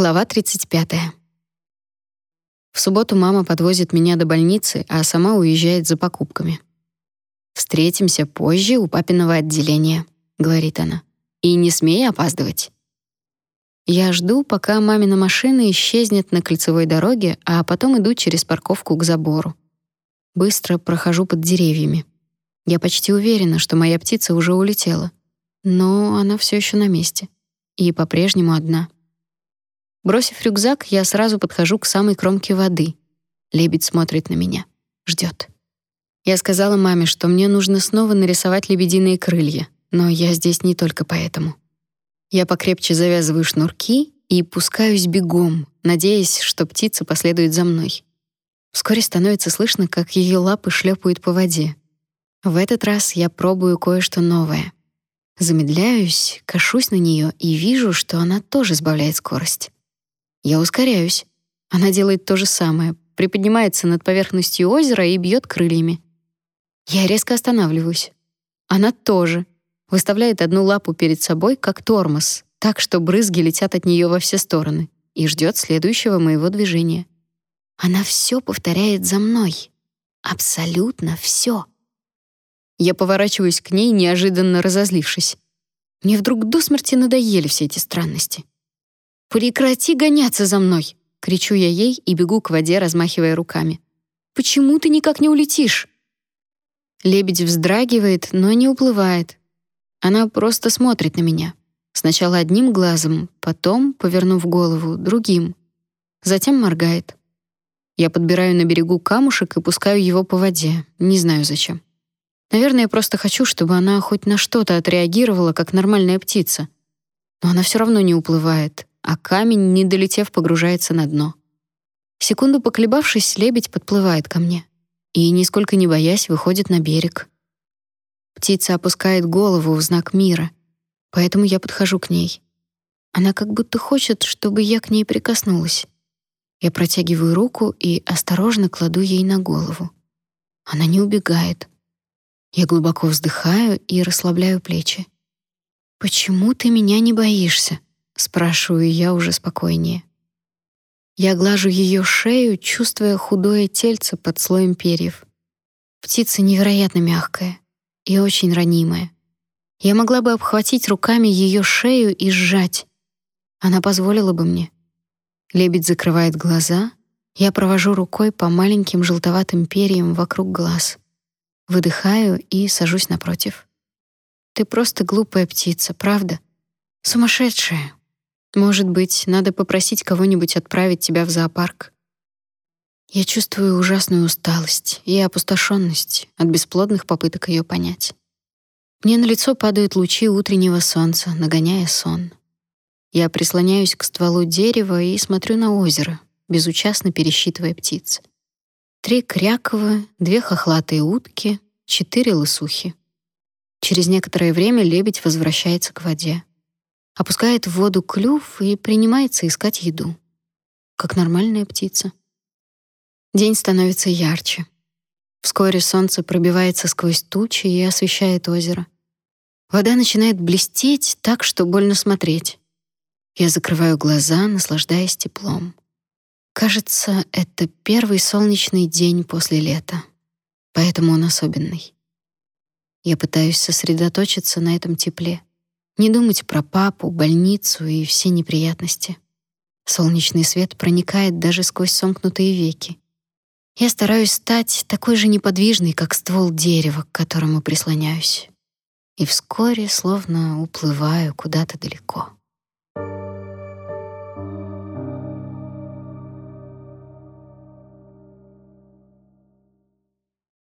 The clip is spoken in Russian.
Глава 35. В субботу мама подвозит меня до больницы, а сама уезжает за покупками. «Встретимся позже у папиного отделения», — говорит она. «И не смей опаздывать». Я жду, пока мамина машина исчезнет на кольцевой дороге, а потом иду через парковку к забору. Быстро прохожу под деревьями. Я почти уверена, что моя птица уже улетела. Но она все еще на месте. И по-прежнему одна. Бросив рюкзак, я сразу подхожу к самой кромке воды. Лебедь смотрит на меня, ждет. Я сказала маме, что мне нужно снова нарисовать лебединые крылья, но я здесь не только поэтому. Я покрепче завязываю шнурки и пускаюсь бегом, надеясь, что птица последует за мной. Вскоре становится слышно, как ее лапы шлепают по воде. В этот раз я пробую кое-что новое. Замедляюсь, кашусь на нее и вижу, что она тоже сбавляет скорость. Я ускоряюсь. Она делает то же самое, приподнимается над поверхностью озера и бьет крыльями. Я резко останавливаюсь. Она тоже выставляет одну лапу перед собой, как тормоз, так что брызги летят от нее во все стороны, и ждет следующего моего движения. Она все повторяет за мной. Абсолютно все. Я поворачиваюсь к ней, неожиданно разозлившись. Мне вдруг до смерти надоели все эти странности. «Прекрати гоняться за мной!» — кричу я ей и бегу к воде, размахивая руками. «Почему ты никак не улетишь?» Лебедь вздрагивает, но не уплывает. Она просто смотрит на меня. Сначала одним глазом, потом, повернув голову, другим. Затем моргает. Я подбираю на берегу камушек и пускаю его по воде, не знаю зачем. Наверное, я просто хочу, чтобы она хоть на что-то отреагировала, как нормальная птица. Но она все равно не уплывает, а камень, не долетев, погружается на дно. Секунду поколебавшись, лебедь подплывает ко мне и, нисколько не боясь, выходит на берег. Птица опускает голову в знак мира, поэтому я подхожу к ней. Она как будто хочет, чтобы я к ней прикоснулась. Я протягиваю руку и осторожно кладу ей на голову. Она не убегает. Я глубоко вздыхаю и расслабляю плечи. «Почему ты меня не боишься?» Спрашиваю я уже спокойнее. Я глажу ее шею, чувствуя худое тельце под слоем перьев. Птица невероятно мягкая и очень ранимая. Я могла бы обхватить руками ее шею и сжать. Она позволила бы мне. Лебедь закрывает глаза. Я провожу рукой по маленьким желтоватым перьям вокруг глаз. Выдыхаю и сажусь напротив. Ты просто глупая птица, правда? Сумасшедшая, может быть, надо попросить кого-нибудь отправить тебя в зоопарк. Я чувствую ужасную усталость и опустошенность от бесплодных попыток ее понять. Мне на лицо падают лучи утреннего солнца, нагоняя сон. Я прислоняюсь к стволу дерева и смотрю на озеро, безучастно пересчитывая птиц. Три крякова, две хохлатые утки, четыре лысухи. Через некоторое время лебедь возвращается к воде опускает в воду клюв и принимается искать еду, как нормальная птица. День становится ярче. Вскоре солнце пробивается сквозь тучи и освещает озеро. Вода начинает блестеть так, что больно смотреть. Я закрываю глаза, наслаждаясь теплом. Кажется, это первый солнечный день после лета, поэтому он особенный. Я пытаюсь сосредоточиться на этом тепле. Не думать про папу, больницу и все неприятности. Солнечный свет проникает даже сквозь сомкнутые веки. Я стараюсь стать такой же неподвижной, как ствол дерева, к которому прислоняюсь. И вскоре словно уплываю куда-то далеко.